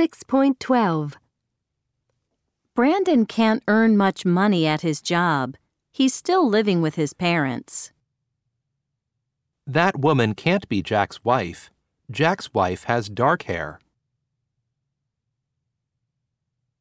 6.12 Brandon can't earn much money at his job. He's still living with his parents. That woman can't be Jack's wife. Jack's wife has dark hair.